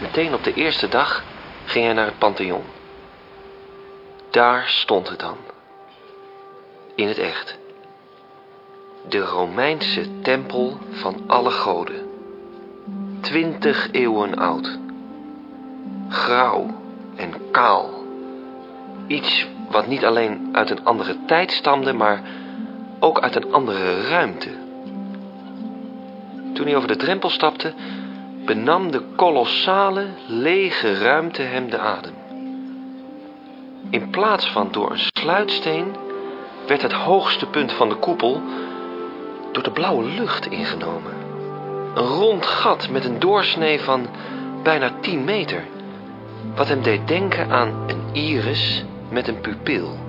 Meteen op de eerste dag ging hij naar het Pantheon. Daar stond het dan. In het echt. De Romeinse tempel van alle goden. Twintig eeuwen oud. Grauw en kaal. Iets wat niet alleen uit een andere tijd stamde, maar ook uit een andere ruimte. Toen hij over de drempel stapte, benam de kolossale, lege ruimte hem de adem. In plaats van door een sluitsteen werd het hoogste punt van de koepel door de blauwe lucht ingenomen. Een rond gat met een doorsnee van bijna 10 meter. Wat hem deed denken aan een iris met een pupil.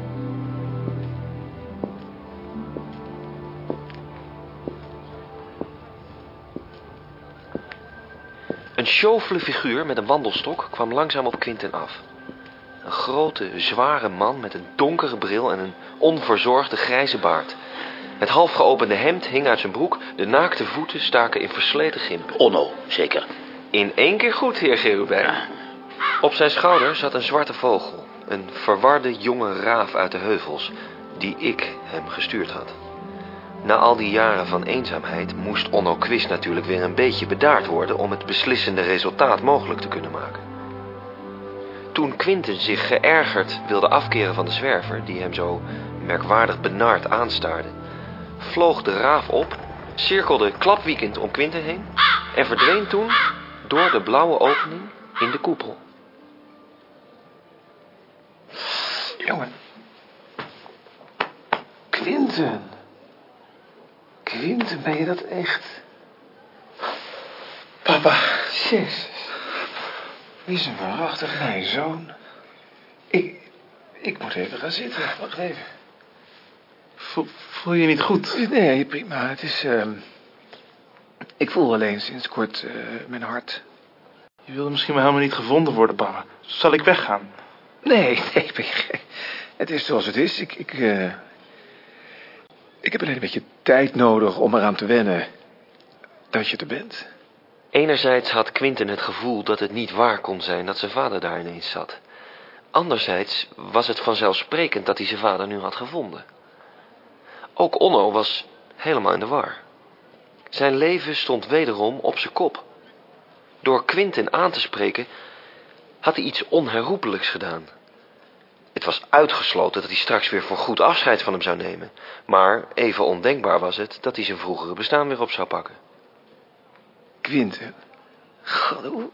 Sjofele figuur met een wandelstok kwam langzaam op Quinten af. Een grote, zware man met een donkere bril en een onverzorgde grijze baard. Het half geopende hemd hing uit zijn broek, de naakte voeten staken in versleten gimpen. Onno, zeker. In één keer goed, heer Gerubijn. Op zijn schouder zat een zwarte vogel, een verwarde jonge raaf uit de heuvels, die ik hem gestuurd had. Na al die jaren van eenzaamheid moest Onno Quist natuurlijk weer een beetje bedaard worden om het beslissende resultaat mogelijk te kunnen maken. Toen Quinten zich geërgerd wilde afkeren van de zwerver, die hem zo merkwaardig benard aanstaarde, vloog de raaf op, cirkelde klapwiekend om Quinten heen en verdween toen door de blauwe opening in de koepel. Jongen. Quinten. Quinten, ben je dat echt? Papa. Jezus. Wie is een waarachtig mijn zoon? Ik, ik moet even gaan zitten. Wacht even. Voel, voel je je niet goed? Nee, prima. Het is, ehm ik voel alleen sinds kort eh, mijn hart. Je wilde misschien wel helemaal niet gevonden worden, papa. Zal ik weggaan? Nee, nee, ben je gek. Het is zoals het is. Ik, ik, eh, ik heb alleen een beetje tijd nodig om eraan te wennen dat je er bent. Enerzijds had Quinten het gevoel dat het niet waar kon zijn dat zijn vader daar ineens zat. Anderzijds was het vanzelfsprekend dat hij zijn vader nu had gevonden. Ook Onno was helemaal in de war. Zijn leven stond wederom op zijn kop. Door Quinten aan te spreken had hij iets onherroepelijks gedaan. Het was uitgesloten dat hij straks weer voor goed afscheid van hem zou nemen. Maar even ondenkbaar was het dat hij zijn vroegere bestaan weer op zou pakken. Quinten. God, hoe,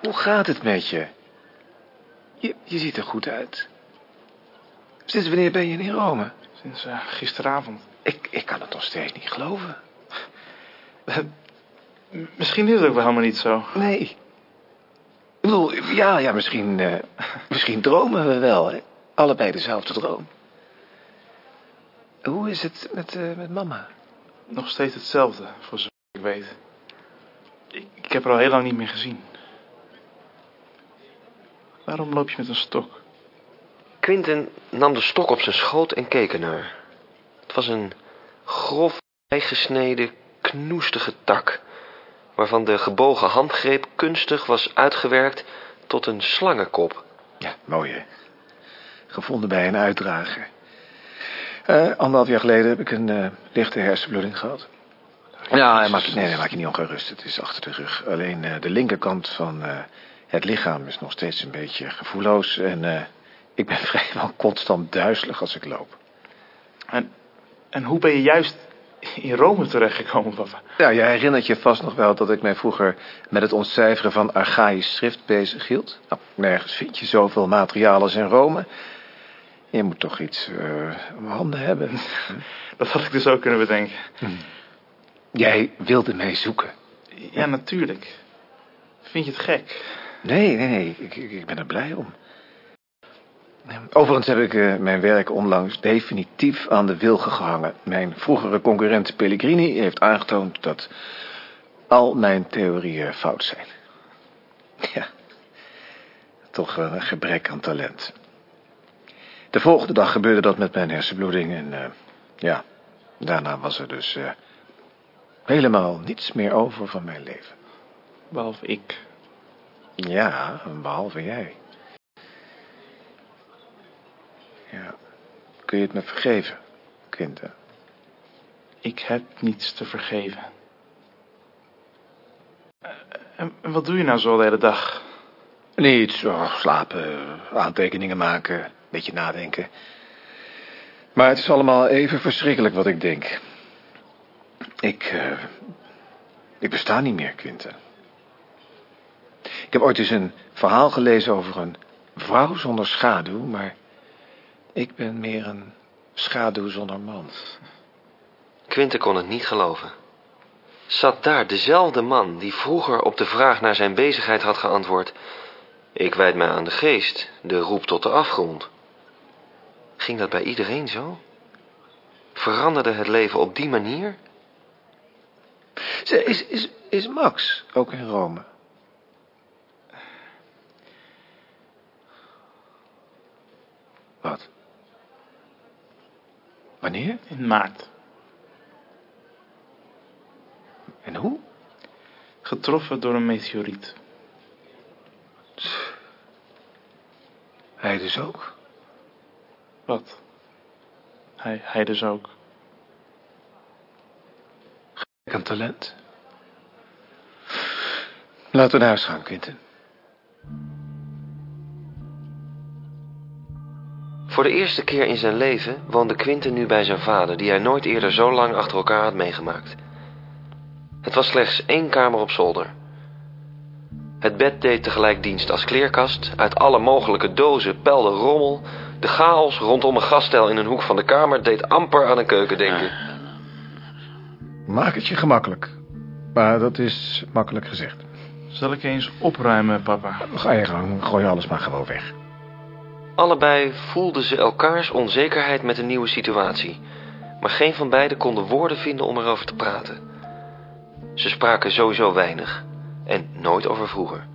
hoe gaat het met je? je? Je ziet er goed uit. Sinds wanneer ben je in Rome? Sinds eh, gisteravond. Ik, ik kan het nog steeds niet geloven. M- Misschien is het ook wel helemaal niet zo. Nee. Ik bedoel, ja, ja, misschien, eh, misschien dromen we wel, hè? Allebei dezelfde droom. Hoe is het met, eh, met mama? Nog steeds hetzelfde, voor zover ik weet. Ik, ik heb haar al heel lang niet meer gezien. Waarom loop je met een stok? Quinten nam de stok op zijn schoot en keek ernaar. Het was een grof, gesneden, knoestige tak, waarvan de gebogen handgreep kunstig was uitgewerkt tot een slangenkop. Ja, mooi, hè? Gevonden bij een uitdrager. Eh, anderhalf jaar geleden heb ik een eh, lichte hersenbloeding gehad. Ja, maak je, nee, nee, maak je niet ongerust. Het is achter de rug. Alleen eh, de linkerkant van eh, het lichaam is nog steeds een beetje gevoelloos. En eh, ik ben vrijwel constant duizelig als ik loop. En, en hoe ben je juist in Rome terechtgekomen, papa? Ja, je herinnert je vast nog wel dat ik mij vroeger met het ontcijferen van archaïsch schrift bezig hield. Nou, nergens vind je zoveel materiaal als in Rome. Je moet toch iets eh om handen hebben. Dat had ik dus ook kunnen bedenken. Jij wilde mij zoeken. Ja, natuurlijk. Vind je het gek? Nee, nee, nee. Ik, ik ben er blij om. Overigens heb ik eh, mijn werk onlangs definitief aan de wilgen gehangen. Mijn vroegere concurrent Pellegrini heeft aangetoond dat al mijn theorieën fout zijn. Ja, toch een gebrek aan talent. De volgende dag gebeurde dat met mijn hersenbloeding en eh, ja, daarna was er dus eh, helemaal niets meer over van mijn leven. Behalve ik. Ja, behalve jij. Ja. Kun je het me vergeven, Quinten? Ik heb niets te vergeven. Eh, En wat doe je nou zo de hele dag? Niets, oh, slapen, aantekeningen maken, een beetje nadenken. Maar het is allemaal even verschrikkelijk wat ik denk. Ik, eh, ik besta niet meer, Quinten. Ik heb ooit eens een verhaal gelezen over een vrouw zonder schaduw, maar ik ben meer een schaduw zonder man. Quinten kon het niet geloven. Zat daar dezelfde man die vroeger op de vraag naar zijn bezigheid had geantwoord... Ik wijd mij aan de geest, de roep tot de afgrond. Ging dat bij iedereen zo? Veranderde het leven op die manier? Is, is, is Max ook in Rome? Wat? Wanneer? In maart. En hoe? Getroffen door een meteoriet. Hij dus ook. Wat? Hij, hij dus ook. Ik een talent. Laten we naar huis gaan, Quinten. Voor de eerste keer in zijn leven woonde Quinten nu bij zijn vader... die hij nooit eerder zo lang achter elkaar had meegemaakt. Het was slechts één kamer op zolder. Het bed deed tegelijk dienst als kleerkast. Uit alle mogelijke dozen pelde rommel. De chaos rondom een gaststel in een hoek van de kamer... deed amper aan een keuken denken. Maak het je gemakkelijk. Maar dat is makkelijk gezegd. Zal ik eens opruimen, papa? Ga je gang, gooi alles maar gewoon weg. Allebei voelden ze elkaars onzekerheid met een nieuwe situatie. Maar geen van beiden konden woorden vinden om erover te praten. Ze spraken sowieso weinig. En nooit over vroeger.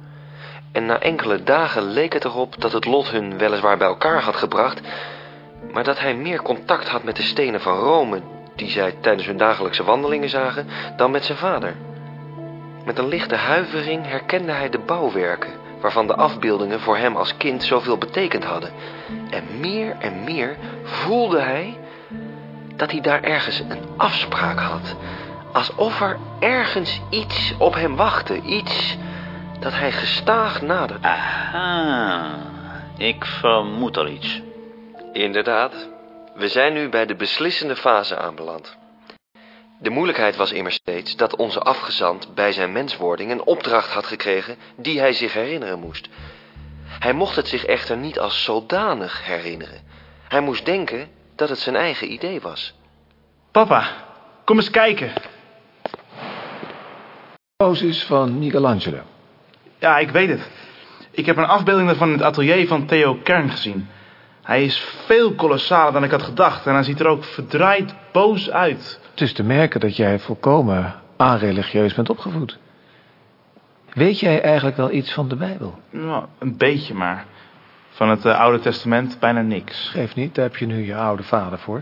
En na enkele dagen leek het erop dat het lot hun weliswaar bij elkaar had gebracht... maar dat hij meer contact had met de stenen van Rome... die zij tijdens hun dagelijkse wandelingen zagen, dan met zijn vader. Met een lichte huivering herkende hij de bouwwerken... waarvan de afbeeldingen voor hem als kind zoveel betekend hadden. En meer en meer voelde hij dat hij daar ergens een afspraak had. Alsof er ergens iets op hem wachtte. Iets dat hij gestaag naderde. Aha, ik vermoed al iets. Inderdaad. We zijn nu bij de beslissende fase aanbeland. De moeilijkheid was immers steeds dat onze afgezant bij zijn menswording een opdracht had gekregen die hij zich herinneren moest. Hij mocht het zich echter niet als zodanig herinneren. Hij moest denken dat het zijn eigen idee was. Papa, kom eens kijken. Mozes van Michelangelo. Ja, ik weet het. Ik heb een afbeelding daarvan in het atelier van Theo Kern gezien. Hij is veel kolossaler dan ik had gedacht. En hij ziet er ook verdraaid boos uit. Het is te merken dat jij volkomen aanreligieus bent opgevoed. Weet jij eigenlijk wel iets van de Bijbel? Nou, een beetje maar. Van het eh, Oude Testament bijna niks. Geef niet, daar heb je nu je oude vader voor.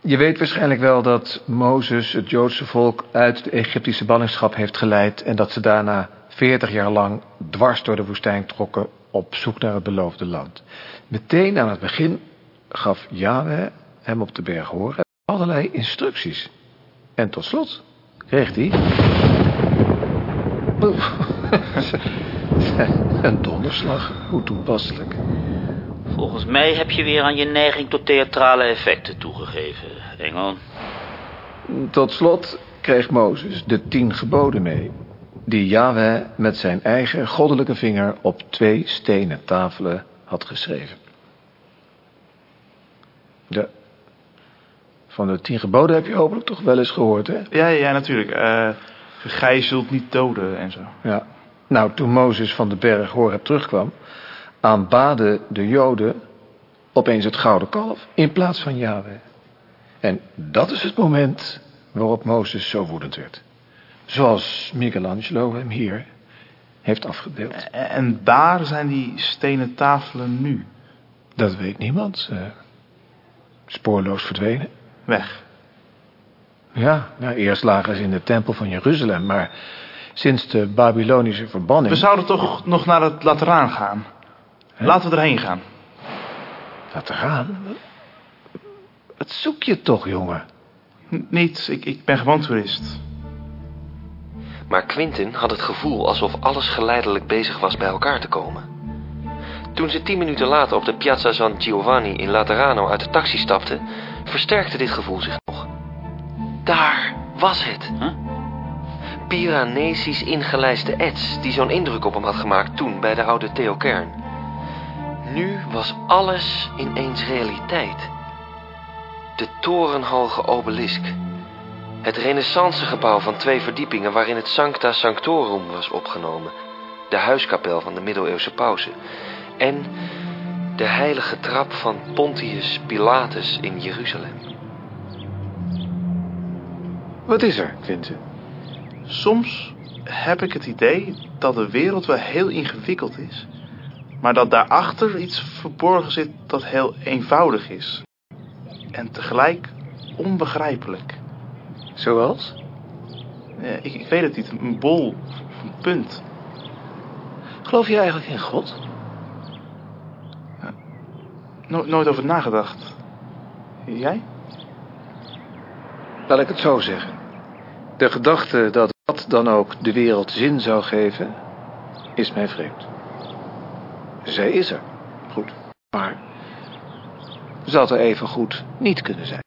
Je weet waarschijnlijk wel dat Mozes het Joodse volk uit de Egyptische ballingschap heeft geleid... en dat ze daarna 40 jaar lang dwars door de woestijn trokken op zoek naar het beloofde land. Meteen aan het begin gaf Yahweh hem op de berg horen allerlei instructies. En tot slot kreeg hij... Een donderslag, hoe toepasselijk. Volgens mij heb je weer aan je neiging tot theatrale effecten toegegeven, Engel. Tot slot kreeg Mozes de tien geboden mee, die Yahweh met zijn eigen goddelijke vinger op twee stenen tafelen had geschreven. De, van de tien geboden heb je hopelijk toch wel eens gehoord, hè? Ja, ja, natuurlijk. Eh gij zult niet doden en zo. Ja. Nou, toen Mozes van de berg Horeb terugkwam, aanbaden de Joden opeens het gouden kalf in plaats van Yahweh. En dat is het moment waarop Mozes zo woedend werd. Zoals Michelangelo hem hier heeft afgebeeld. En, en daar zijn die stenen tafelen nu. Dat weet niemand. eh, spoorloos verdwenen. Weg. Ja, nou, eerst lagen ze in de tempel van Jeruzalem, maar Sinds de Babylonische verbanning... We zouden toch nog naar het Lateraan gaan. Laten we erheen gaan. Lateraan? Wat zoek je toch, jongen? N- niet, ik, ik ben gewoon toerist. Maar Quintin had het gevoel alsof alles geleidelijk bezig was bij elkaar te komen. Toen ze tien minuten later op de Piazza San Giovanni in Laterano uit de taxi stapte, versterkte dit gevoel zich nog. Daar was het. Huh? Piranesisch ingelijste ets die zo'n indruk op hem had gemaakt toen bij de oude Theo Kern. Nu was alles ineens realiteit. De torenhoge obelisk. Het renaissancegebouw van twee verdiepingen waarin het Sancta Sanctorum was opgenomen. De huiskapel van de middeleeuwse pausen. En de heilige trap van Pontius Pilatus in Jeruzalem. Wat is er, Quinten? Soms heb ik het idee dat de wereld wel heel ingewikkeld is. Maar dat daarachter iets verborgen zit dat heel eenvoudig is. En tegelijk onbegrijpelijk. Zoals? Ja, ik, ik weet het niet, een bol, een punt. Geloof je eigenlijk in God? No- nooit over nagedacht. Jij? Laat ik het zo zeggen. De gedachte dat wat dan ook de wereld zin zou geven, is mij vreemd. Zij is er, goed. Maar ze had er even goed niet kunnen zijn.